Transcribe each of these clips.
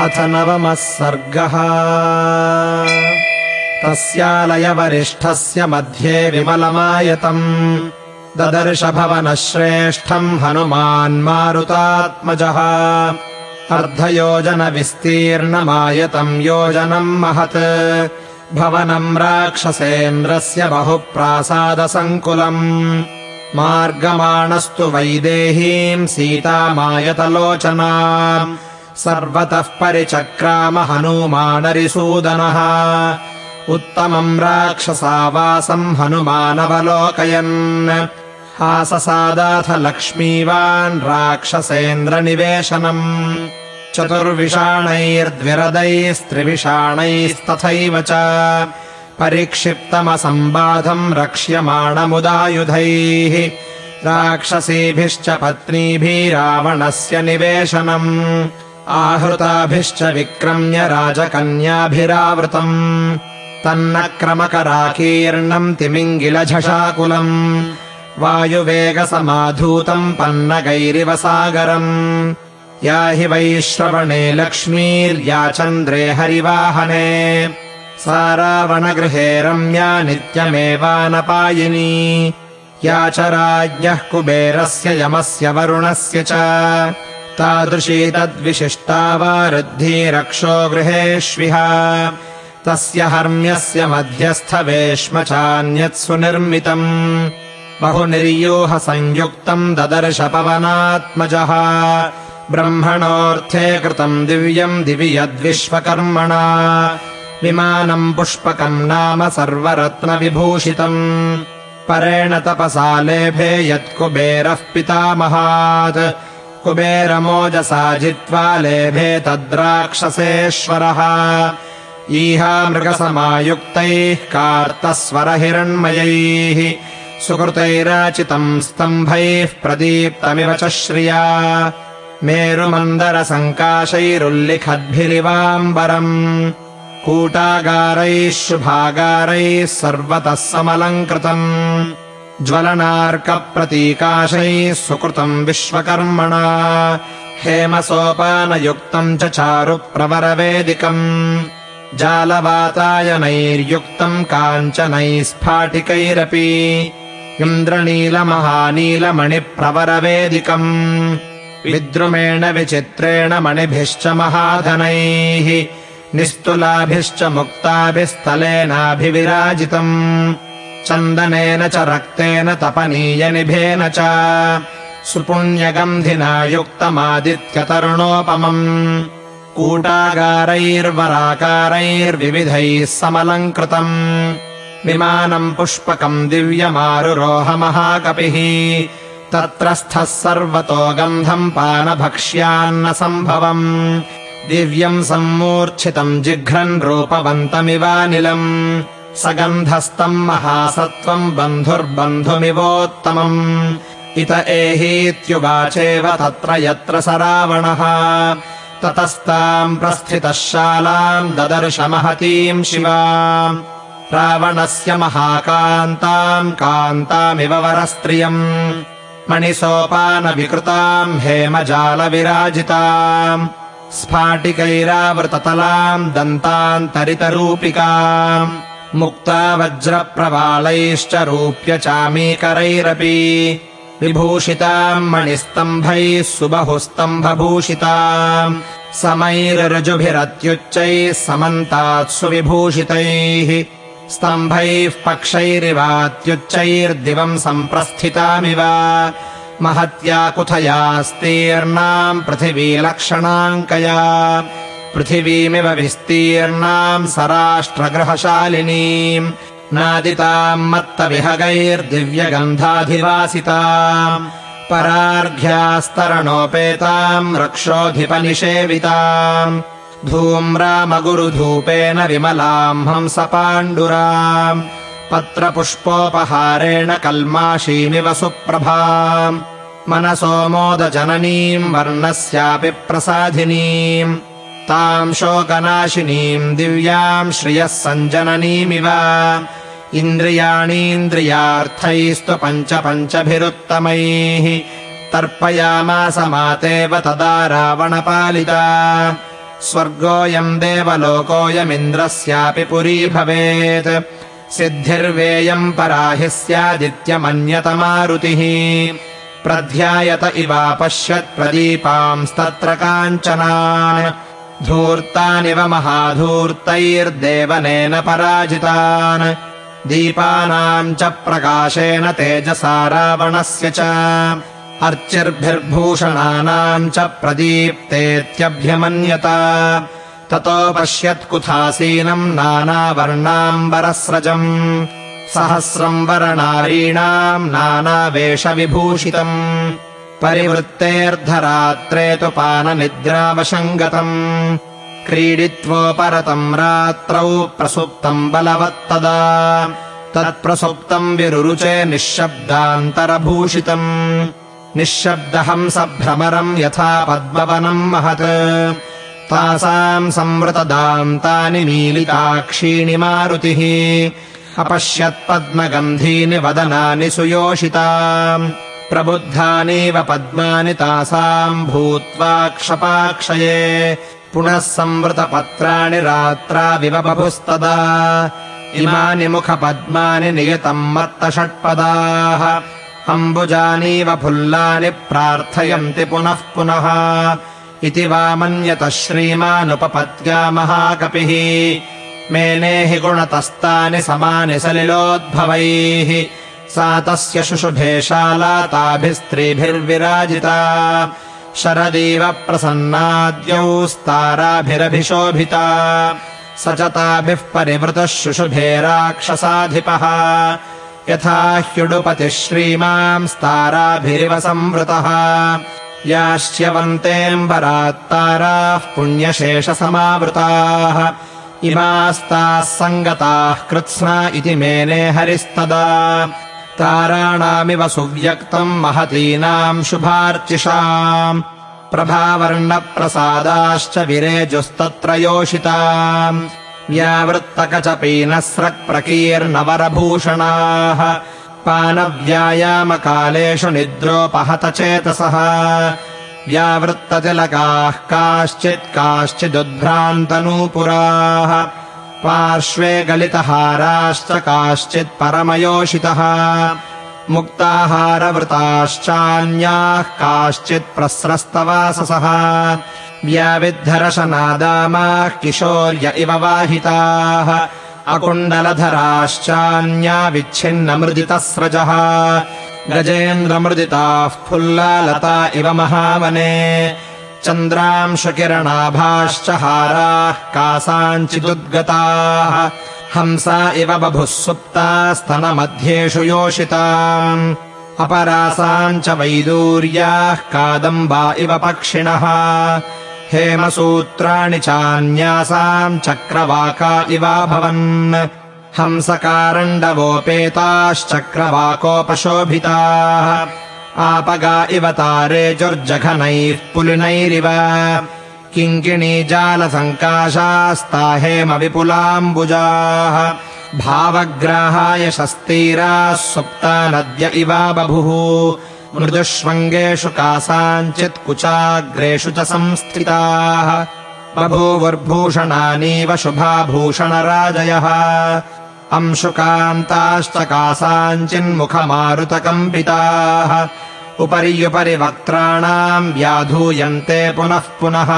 अथ नवमः सर्गः। तस्यालयवरिष्ठस्य मध्ये विमलमायतम्। ददर्श भवनः श्रेष्ठम् हनुमान् मारुतात्मजः। अर्धयोजनविस्तीर्णमायतम् योजनम् महत्। भवनम् राक्षसेन्द्रस्य बहुप्रासादसङ्कुलम्। मार्गमाणस्तु वैदेहीम् सीतामायतलोचना सर्वतः परिचक्राम हनूमानरिसूदनः उत्तमम् राक्षसावासम् हनुमानवलोकयन्। हाससादाथ लक्ष्मीवान् राक्षसेन्द्रनिवेशनम्। चतुर्विषाणैर्द्विरदैस्त्रिविषाणैस्तथैव च। परिक्षिप्तमसम्बाधम् रक्ष्यमाणमुदायुधैः राक्षसीभिश्च पत्नीभिरावणस्य निवेशनम् आहृताभिश्च विक्रम्य राजकन्याभिरावृतम्। तन्न क्रमकराकीर्णम् तिमिङ्गिलझषाकुलम्। वायुवेगसमाधूतम् पन्नगैरिव सागरम् या हि वैश्रवणे लक्ष्मीर्या चन्द्रे हरिवाहने। सा रावणगृहे रम्या नित्यमेवानपायिनी। या च राज्ञः कुबेरस्य यमस्य वरुणस्य च तादृशी तद्विशिष्टा वारुद्धि रक्षो गृहेष्विह। तस्य हर्म्यस्य मध्यस्थवेश्म चान्यत् सुनिर्मितम् बहुनिर्यूहसंयुक्तम् ददर्श पवनात्मजः। ब्रह्मणोऽर्थे कृतम् दिव्यम् दिवि यद्विश्वकर्मणा। विमानम् पुष्पकम् नाम सर्वरत्नविभूषितम्। परेण तपसा लेभे यत्कुबेरः पितामहात् कुबेरमोजसा जित्वा लेभे तद्राक्षसेश्वरः। ईहा मृगसमायुक्तैः कार्तस्वरहिरण्मयैः। सुकृतैराचितम् स्तम्भैः प्रदीप्तमिव च श्रिया। मेरुमन्दरसङ्काशैरुल्लिखद्भिरिवाम्बरम् कूटागारैः शुभागारैः सर्वतः समलङ्कृतम् ज्वलनार्कप्रतीकाशैः सुकृतम् विश्वकर्मणा। हेमसोपानयुक्तम् च चारुप्रवरवेदिकम्। जालवातायनैर्युक्तम् काञ्चनैः स्फाटिकैरपि इन्द्रनीलमहानीलमणिप्रवरवेदिकम्। विद्रुमेण विचित्रेण मणिभिश्च महाधनैः। निस्तुलाभिश्च मुक्ताभिस्थलेनाभिविराजितम् चन्दनेन च रक्तेन तपनीयनिभेन च सुपुण्यगन्धिना युक्तमादित्यतरुणोपमम् कूटागारैर्वराकारैर्विविधैः समलङ्कृतम् विमानम् पुष्पकम् दिव्यमारुरोह महाकपिः तत्रस्थः सर्वतो गन्धम् पानभक्ष्यान्न सम्भवम् दिव्यम् सम्मूर्च्छितम् जिघ्रन् रूपवन्तमिवानिलम् सगन्धस्तम् महासत्त्वम् बन्धुर्बन्धुमिवोत्तमम्। इत एहीत्युवाचेव तत्र यत्र स रावणः। ततस्ताम् प्रस्थितः शालाम् ददर्श महतीम् शिवा। रावणस्य महाकान्ताम् कान्तामिव वरस्त्रियम्। मणिसोपानविकृताम् हेमजालविराजिताम्। स्फाटिकैरावृततलाम् दन्तान्तरितरूपिकाम् मुक्ता वज्रप्रवालैश्च रूप्यचामीकरैरपि विभूषिताम् मणिस्तम्भैः सुबहुस्तम्भभूषिताम् समैरजुभिरत्युच्चैः समन्तात्सु विभूषितैः स्तम्भैः पक्षैरिवात्युच्चैर्दिवम् सम्प्रस्थितामिव महत्या कुथयास्तीर्णाम् पृथिवीलक्षणाङ्कया पृथिवीमिव विस्तीर्णाम् सराष्ट्रगृहशालिनीम् नादिताम् मत्तविहगैर्दिव्यगन्धाधिवासिताम् परार्घ्यास्तरणोपेताम् रक्षोऽधिपनिषेविताम् धूम्रामगुरुधूपेन विमलाम् हंसपाण्डुराम् पत्रपुष्पोपहारेण कल्माशीमिव सुप्रभाम् मनसो मोदजननीम् वर्णस्यापि प्रसाधिनीम् ताम् शोकनाशिनीम् दिव्याम् श्रियः सञ्जननीमिव। इन्द्रियाणीन्द्रियार्थैस्तु पञ्च पञ्चभिरुत्तमैः तर्पयामास मातेव तदा रावणपालिता। स्वर्गोऽयम् देवलोकोऽयमिन्द्रस्यापि पुरी भवेत्। सिद्धिर्वेयम् पराहि स्यादित्यमन्यतमारुतिः। प्रध्यायत प्रदीपांस्तत्र काञ्चनान् धूर्तानिव महाधूर्तैर्देवनेन पराजितान्। दीपानाम् च प्रकाशेन तेजसा रावणस्य च। अर्चिर्भिर्भूषणानाम् च प्रदीप्तेत्यभ्यमन्यत। ततो पश्यत्कुथासीनम् नानावर्णाम्बरस्रजम्। सहस्रम् वरनारीणाम् नानावेषविभूषितम् परिवृत्तेऽर्धरात्रे तु पाननिद्रावशङ्गतम् क्रीडित्वोपरतम् रात्रौ प्रसुप्तम् बलवत्तदा तत्प्रसुप्तम् विरुरुचे निःशब्दान्तरभूषितम् निःशब्दहंसभ्रमरम् यथा पद्मवनम् महत् तासाम् संवृतदाम् तानि मीलिताक्षीणि मारुतिः अपश्यत्पद्मगन्धीनि वदनानि सुयोषिता प्रबुद्धानीव पद्मानि तासाम् भूत्वा क्षपाक्षये पुनः संवृतपत्राणि रात्राविव बभुस्तदा। इमानि मुखपद्मानि नियतम् मत्तषट्पदाः। अम्बुजानीव फुल्लानि प्रार्थयन्ति पुनः पुनः। इति वा मन्यतः श्रीमानुपपत्या महाकपिः। मेने गुणतस्तानि समानि सलिलोद्भवैः सा तस्य शुशुभेशाला ताभिस्त्रीभिर्विराजिता। शरदीव प्रसन्नाद्यौ स्ताराभिरभिशोभिता। स च ताभिः परिवृतः शुशुभे राक्षसाधिपः। यथा ह्युडुपतिः श्रीमांस्ताराभिरिव संवृतः। याश्च्यवन्तेऽम्बरात्ताराः पुण्यशेषसमावृताः। इमास्ताः सङ्गताः कृत्स्ना इति मेने हरिस्तदा ताराणामिव सुव्यक्तम् महतीनाम् शुभार्चिषाम् प्रभावर्णप्रसादाश्च विरेजुस्तत्र योषिताम् व्यावृत्तकचपीनस्रक्प्रकीर्णवरभूषणाः पानव्यायामकालेषु निद्रोपहतचेतसः व्यावृत्ततिलकाः काश्चित् काश्चिदुद्भ्रान्तनूपुराः पार्श्वे गलितहाराश्च काश्चित् परमयोषितः। मुक्ताहारवृताश्चान्याः काश्चित् प्रस्रस्तवाससः। व्याविद्धरशनादामाः किशोर्य इव वाहिताः। अकुण्डलधराश्चान्या विच्छिन्नमृदितस्रजः। गजेन्द्रमृदिताः फुल्लालता इव महावने चन्द्रांशुकिरणाभाश्च हाराः कासाञ्चिदुद्गताः। हंसा इव बभुः सुप्तास्तनमध्येषु योषिताम्। अपरासाम् च वैदूर्याः कादम्बा इव पक्षिणः। हेमसूत्राणि चान्यासाम् चक्रवाका इवाभवन् हंसकारण्डवोपेताश्चक्रवाकोपशोभिताः आपगा इव तारेजुर्जघनैः पुलिनैरिव। किङ्किणीजालसङ्काशास्ता हेम विपुलाम्बुजाः भावग्राहाय शस्तीराः सुप्ता नद्य इवा बभुः। मृदुष्वङ्गेषु कासाञ्चित् कुचाग्रेषु च संस्थिताः। बभूवुर्भूषणानीव शुभाभूषणराजयः। अंशुकान्ताश्च कासाञ्चिन्मुखमारुतकम्पिताः उपर्युपरि वक्त्राणाम् व्याधूयन्ते पुनः पुनः।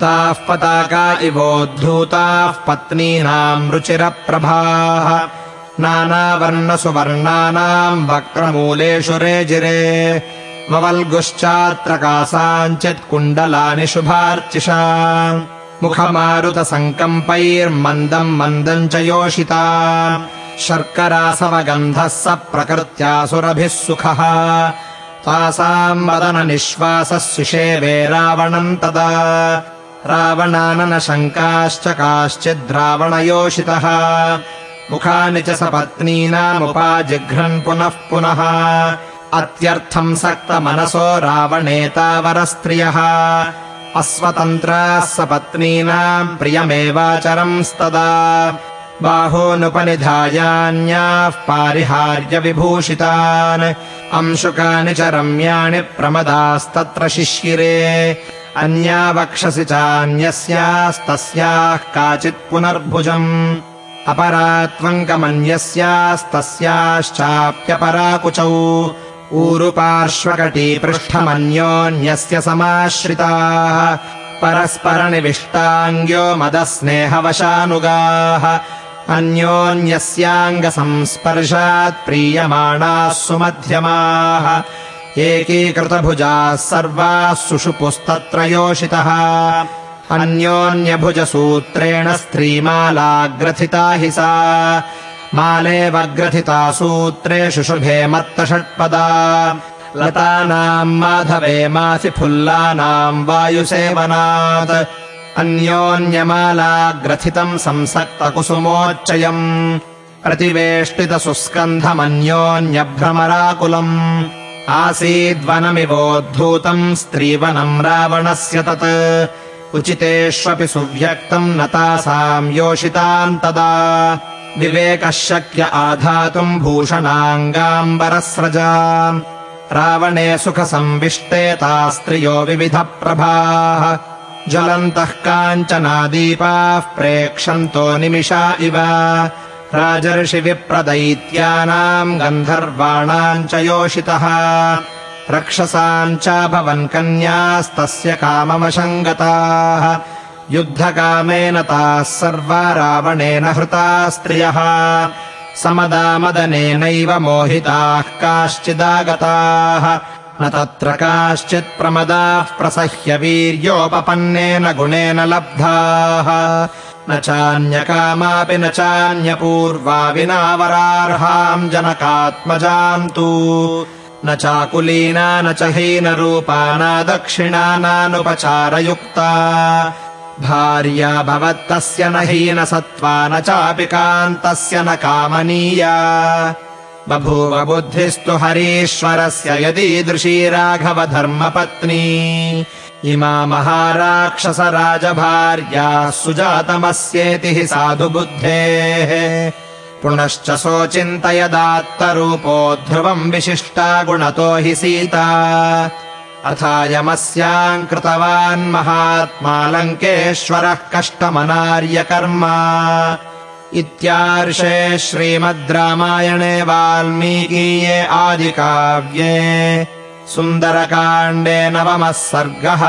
ताः पताका इवोद्धूताः पत्नीनाम् रुचिरप्रभाः। नानावर्णसुवर्णानाम् वक्रमूलेषु रेजिरे। ववल्गुश्चात्र कासाञ्चित् कुण्डलानि शुभार्चिषा मुखमारुतसङ्कम्पैर्मन्दम् मन्दम् च योषिता शर्करासवगन्धः स प्रकृत्यासुरभिः सुखः वदननिःश्वासः सुषेवे रावणम् तदा। रावणाननशङ्काश्च काश्चिद्रावणयोषितः मुखानि च सपत्नीनामुपाजिघ्रन् पुनः पुनः। अत्यर्थम् सक्तमनसो रावणेतावरस्त्रियः अस्वतन्त्राः सपत्नीनाम् प्रियमेवाचरंस्तदा बाहोनुपनिधायान्याः पारिहार्यविभूषितान्। अंशुकानि च रम्याणि प्रमदास्तत्र शिशिरे। अन्या वक्षसि चान्यस्यास्तस्याः काचित् पुनर्भुजम्। अपरा त्वम् कमन्यस्यास्तस्याश्चाप्यपराकुचौ ऊरुपार्श्वकटी पृष्ठमन्योन्यस्य समाश्रिताः। परस्परनिविष्टाङ्ग्यो मदस्नेहवशानुगाः अन्योन्यस्याङ्गसंस्पर्शात् प्रीयमाणाः सुमध्यमाः एकीकृतभुजाः सर्वाः सुषुपुस्तत्र योषितः अन्योन्यभुजसूत्रेण स्त्रीमालाग्रथिता हि सा। मालेव ग्रथिता सूत्रे शुशुभे मत्तषट्पदा। लतानाम् माधवे मासि फुल्लानाम् वायुसेवनात् अन्योन्यमालाग्रथितम् संसक्तकुसुमोच्चयम् प्रतिवेष्टितसुस्कन्धमन्योन्यभ्रमराकुलम् आसीद्वनमिवोद्धूतम् स्त्रीवनम् रावणस्य तत् उचितेष्वपि सुव्यक्तम् न तासाम् योषिताम् तदा विवेकः शक्य आधातुम् भूषणाङ्गाम्बरस्रजा रावणे सुखसंविष्टे तास्त्रियो विविधप्रभाः ज्वलन्तः काञ्चनादीपाः प्रेक्षन्तो निमिषा इव। राजर्षिविप्रदैत्यानाम् गन्धर्वाणाम् च योषितः। रक्षसाम् चाभवन् कन्यास्तस्य कामवशम् गताः युद्धकामेन ताः सर्वा रावणेन हृता स्त्रियः। समदामदनेनैव मोहिताः काश्चिदागताः न तत्र काश्चित् प्रमदाः प्रसह्य वीर्योपपन्नेन गुणेन लब्धाः। न चान्यकामापि न चान्यपूर्वा विना वरार्हाम् जनकात्मजाम् तु। न चाकुलीना न च हीनरूपा न दक्षिणानानुपचारयुक्ता भार्या भवत्तस्य न हीनसत्त्वा न चापि कान्तस्य न कामनीया बभूव बुद्धिस्तु हरीश्वरस्य यदीदृशी राघवधर्मपत्नी। इमा महाराक्षसराजभार्याः सुजातमस्येति हि साधुबुद्धेः। पुनश्च सोचिन्तयदात्तरूपो ध्रुवम् विशिष्टा गुणतो हि सीता। अथायमस्याम् कृतवान् महात्मा लङ्केश्वरः कष्टमनार्यकर्म इत्यार्षे श्रीमद् रामायणे वाल्मीकीये आदिकाव्ये सुन्दरकाण्डे नवमः सर्गः